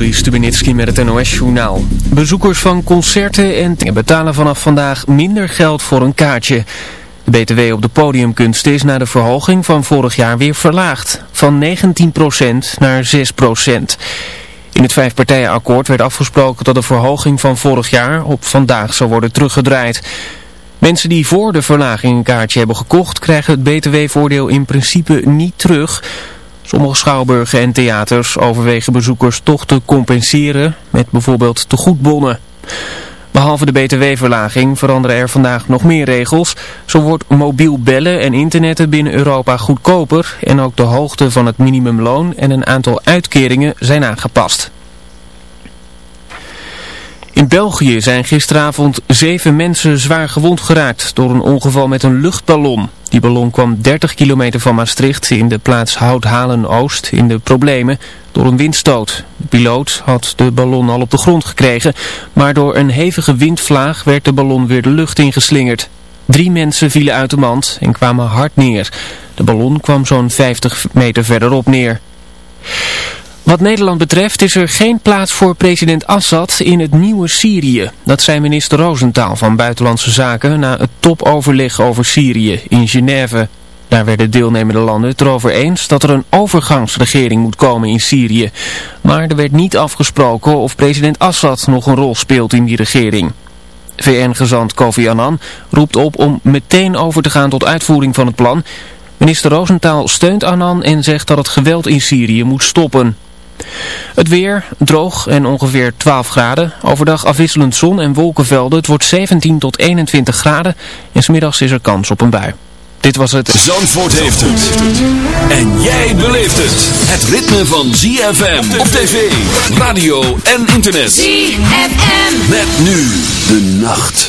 Juri Stubenitski met het NOS-journaal. Bezoekers van concerten en betalen vanaf vandaag minder geld voor een kaartje. De BTW op de podiumkunst is na de verhoging van vorig jaar weer verlaagd. Van 19% naar 6%. In het vijfpartijenakkoord werd afgesproken dat de verhoging van vorig jaar op vandaag zou worden teruggedraaid. Mensen die voor de verlaging een kaartje hebben gekocht krijgen het btw-voordeel in principe niet terug... Sommige schouwburgen en theaters overwegen bezoekers toch te compenseren met bijvoorbeeld tegoedbonnen. Behalve de btw-verlaging veranderen er vandaag nog meer regels. Zo wordt mobiel bellen en internetten binnen Europa goedkoper en ook de hoogte van het minimumloon en een aantal uitkeringen zijn aangepast. In België zijn gisteravond zeven mensen zwaar gewond geraakt door een ongeval met een luchtballon. Die ballon kwam 30 kilometer van Maastricht in de plaats Houthalen-Oost in de problemen door een windstoot. De piloot had de ballon al op de grond gekregen, maar door een hevige windvlaag werd de ballon weer de lucht ingeslingerd. Drie mensen vielen uit de mand en kwamen hard neer. De ballon kwam zo'n 50 meter verderop neer. Wat Nederland betreft is er geen plaats voor president Assad in het nieuwe Syrië. Dat zei minister Roosentaal van Buitenlandse Zaken na het topoverleg over Syrië in Genève. Daar werden deelnemende landen het erover eens dat er een overgangsregering moet komen in Syrië. Maar er werd niet afgesproken of president Assad nog een rol speelt in die regering. VN-gezant Kofi Annan roept op om meteen over te gaan tot uitvoering van het plan. Minister Roosentaal steunt Annan en zegt dat het geweld in Syrië moet stoppen. Het weer, droog en ongeveer 12 graden. Overdag afwisselend zon en wolkenvelden. Het wordt 17 tot 21 graden. En smiddags is er kans op een bui. Dit was het... Zandvoort heeft het. En jij beleeft het. Het ritme van ZFM op tv, radio en internet. ZFM. Met nu de nacht.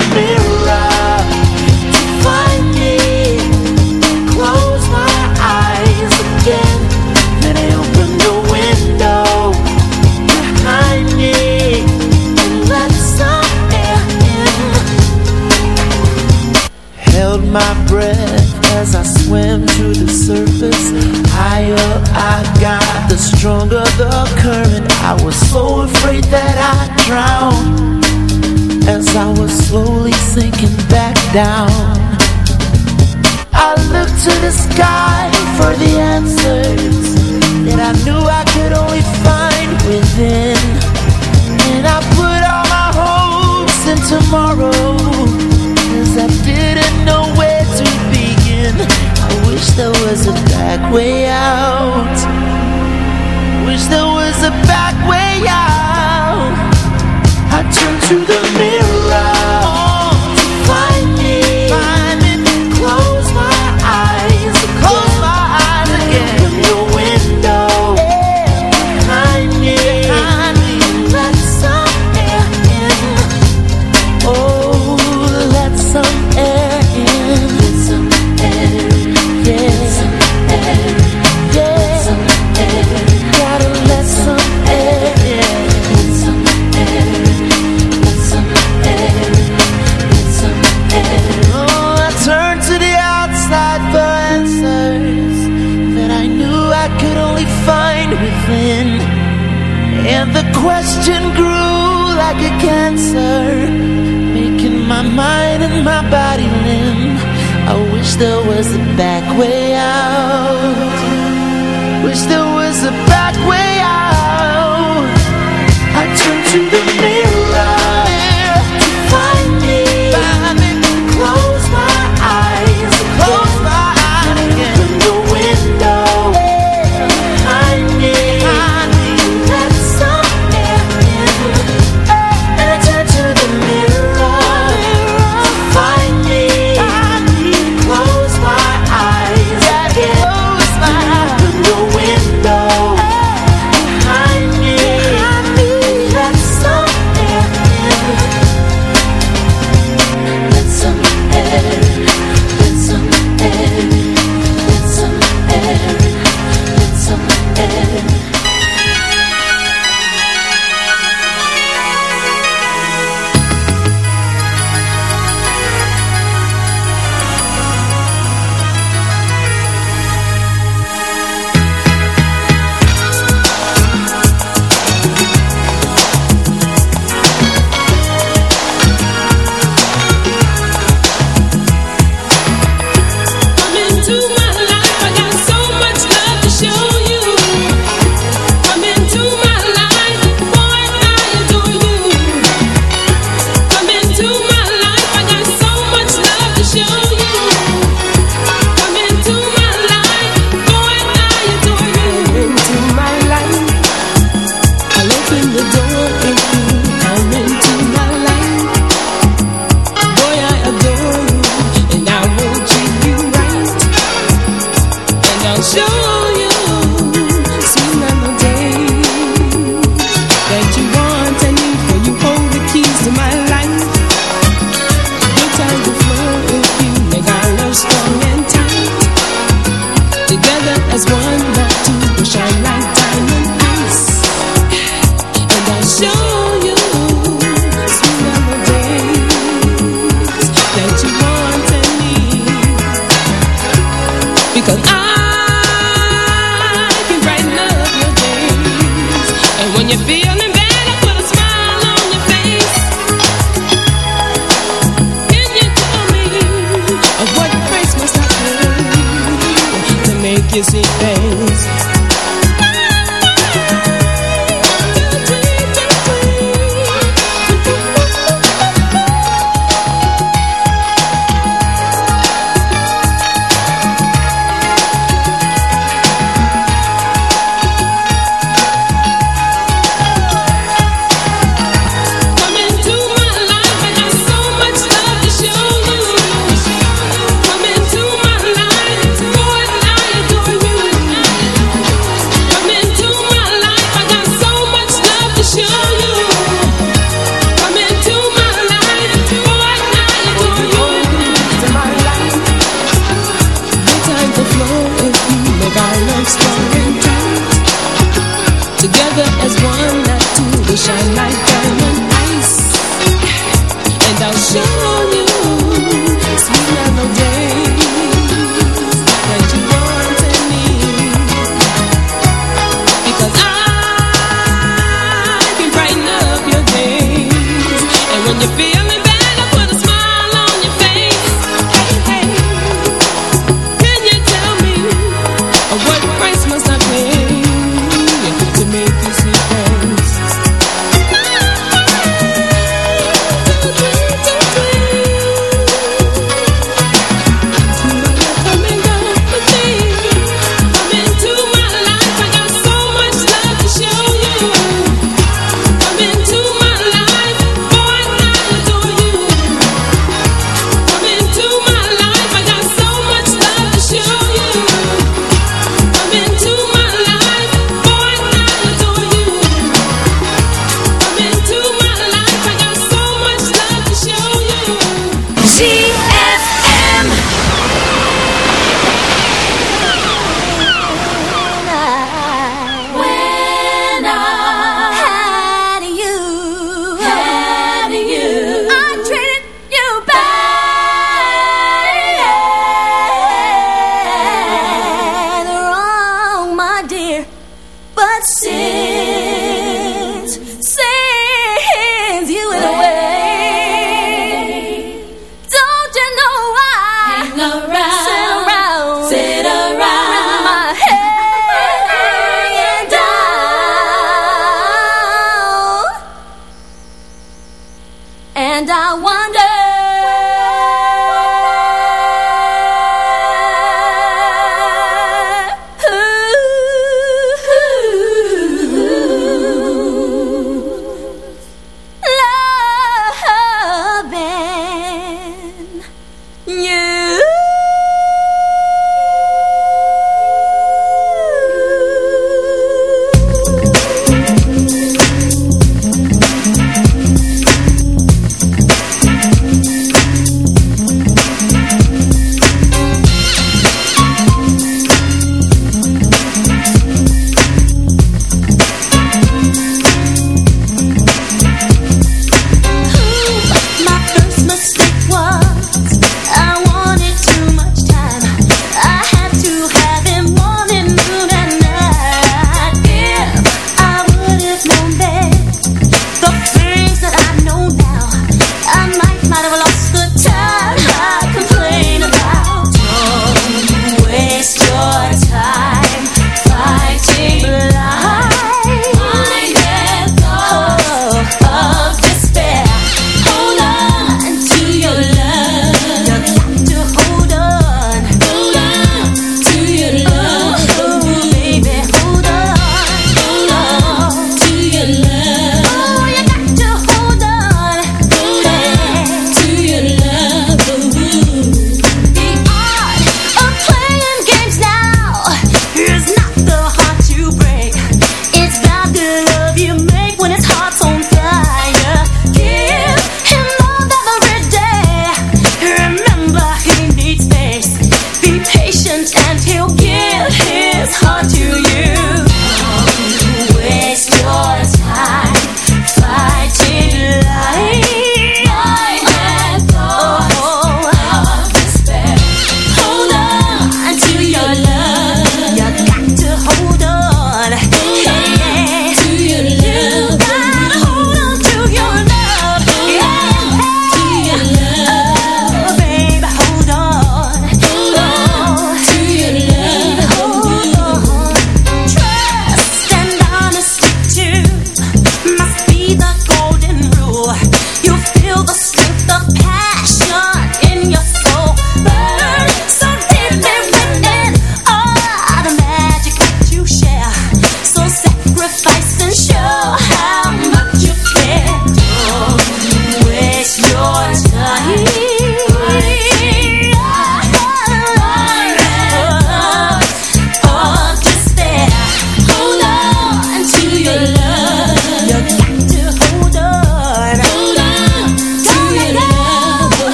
wish there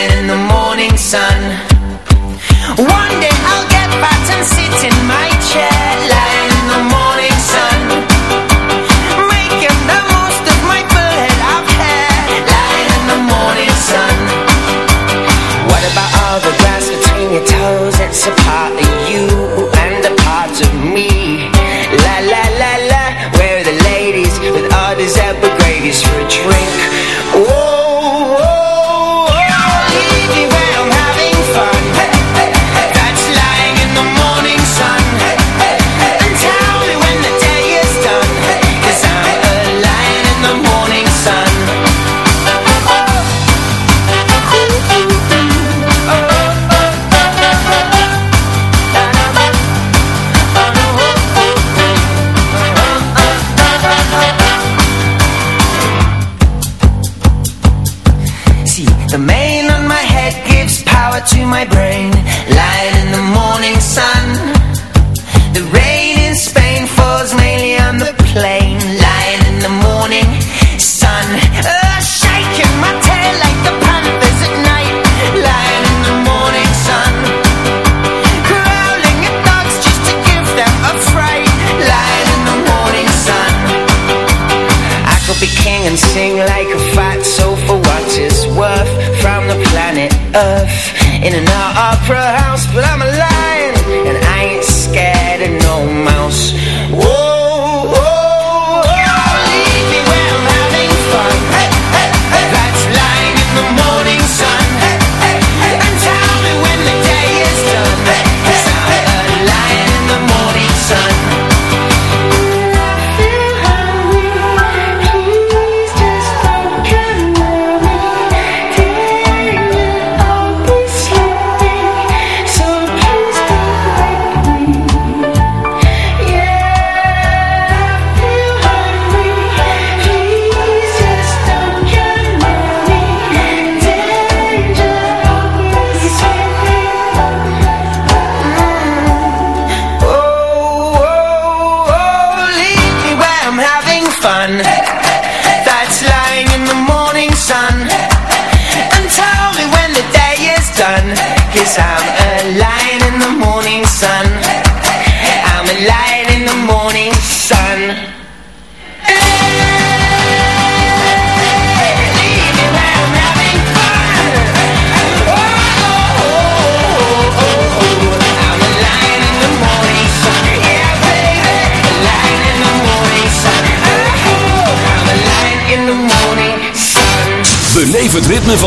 in the morning sun One day I'll get back and sit in my chair Lying in the morning sun Making the most of my Lying in the morning sun What about all the grass between your toes? It's a party.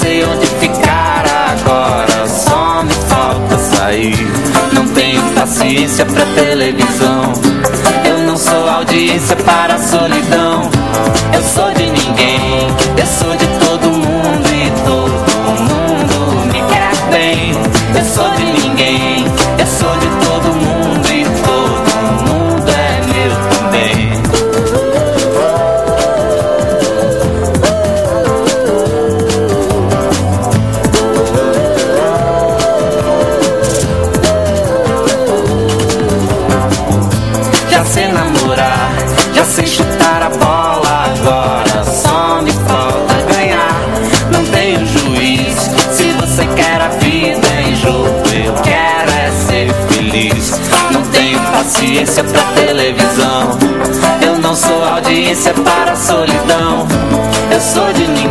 sei onde ficar agora. Só me falta sair. Não tenho paciência pra televisão. Eu não sou audiência para solidão. audiência pra televisão. Eu não sou audiência para solidão. Eu sou de ninguém.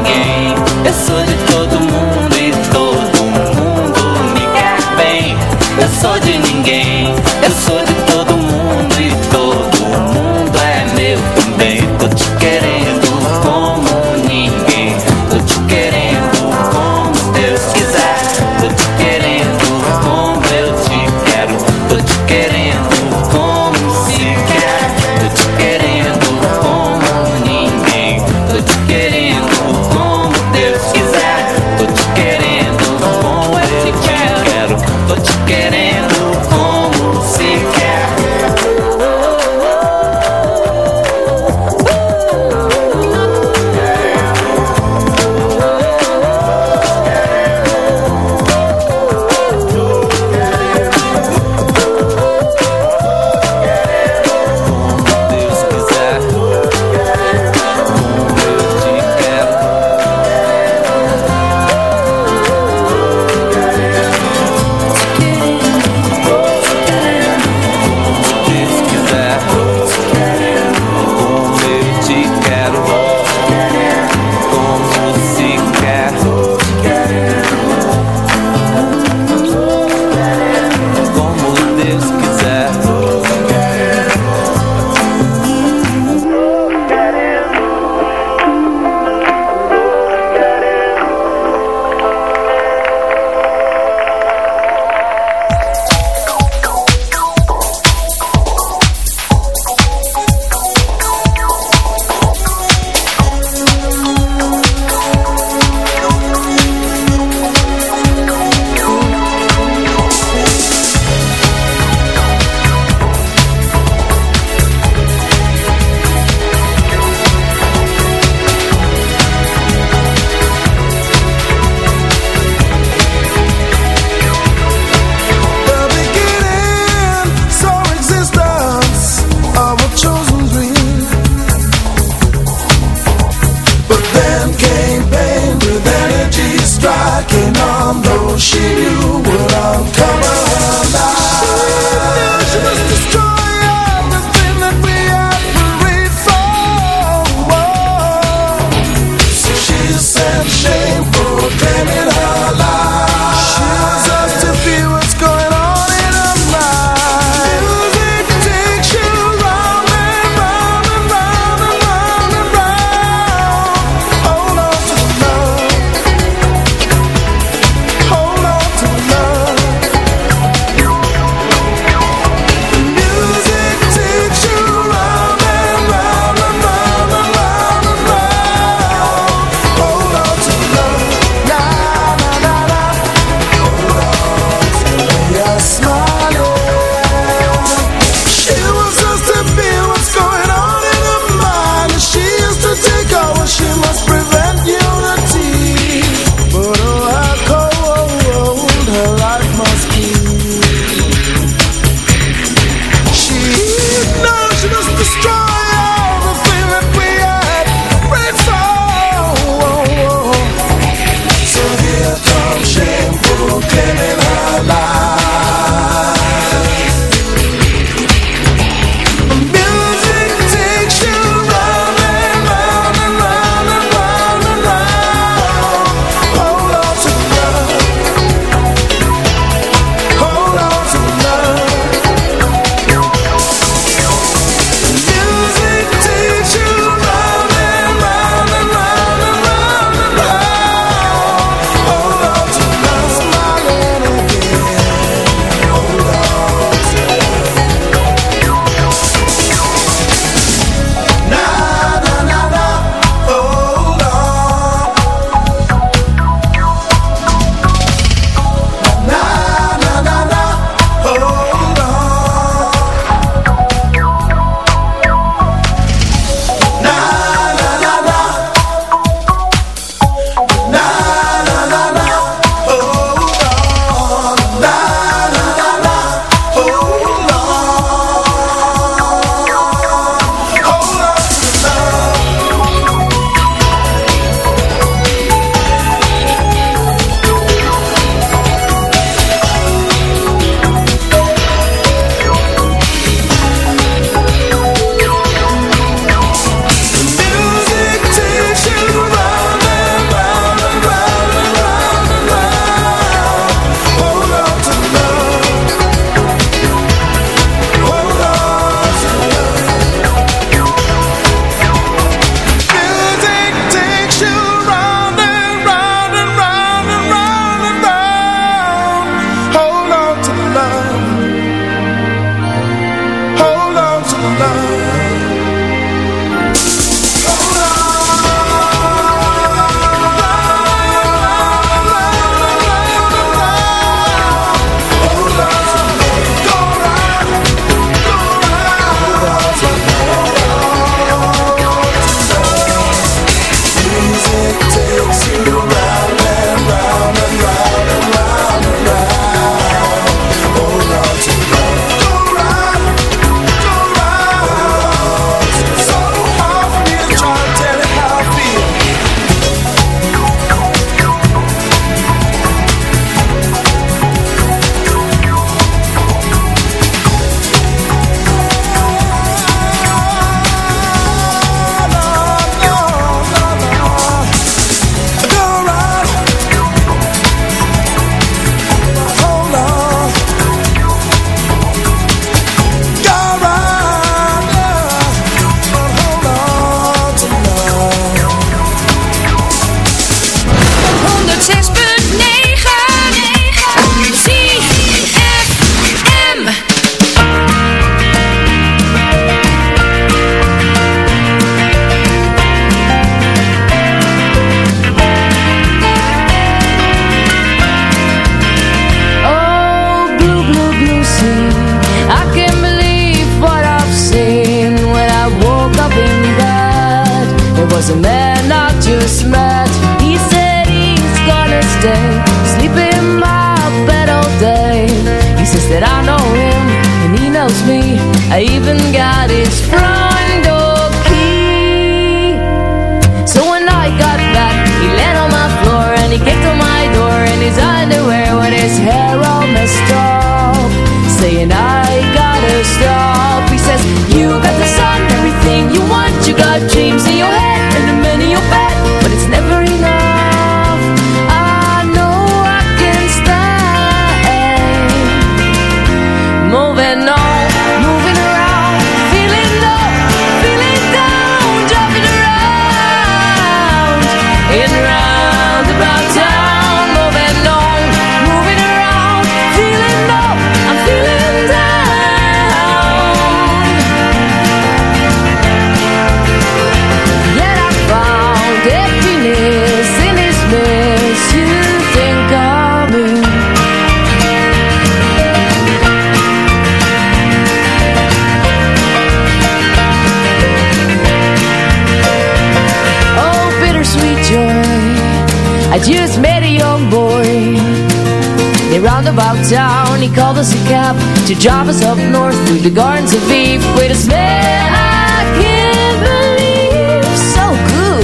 Drive up north through the gardens of Eve. Wait a smell I can't believe So good.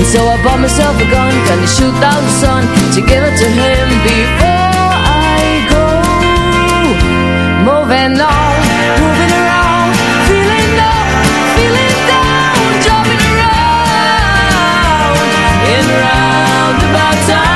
And so I bought myself a gun Gonna shoot out the sun To give it to him before I go. Moving on Moving around Feeling up Feeling down Jumping around. In roundabout time.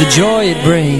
the joy it brings.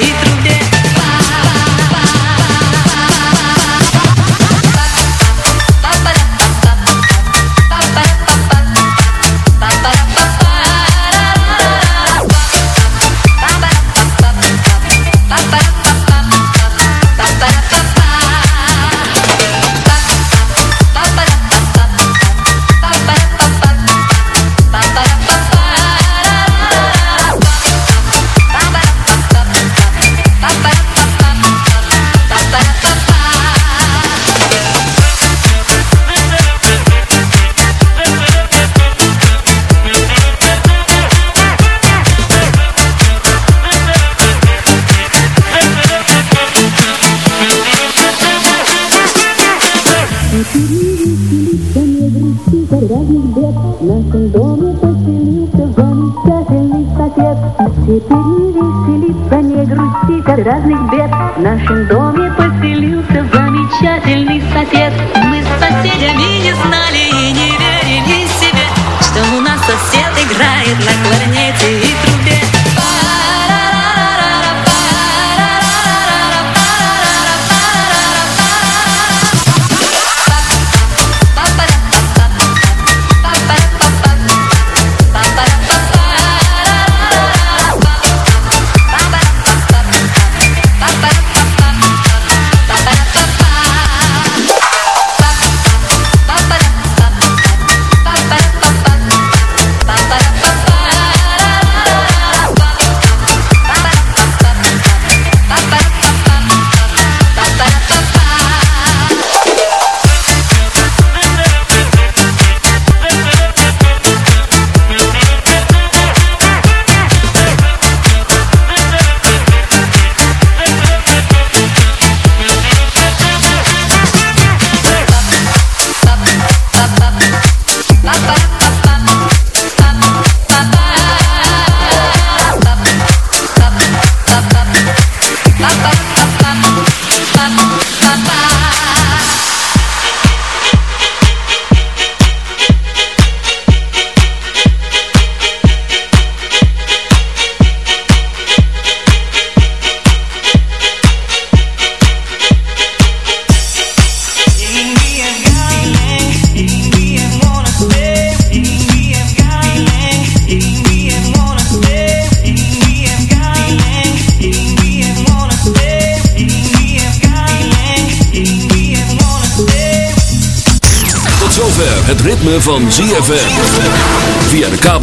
Sinh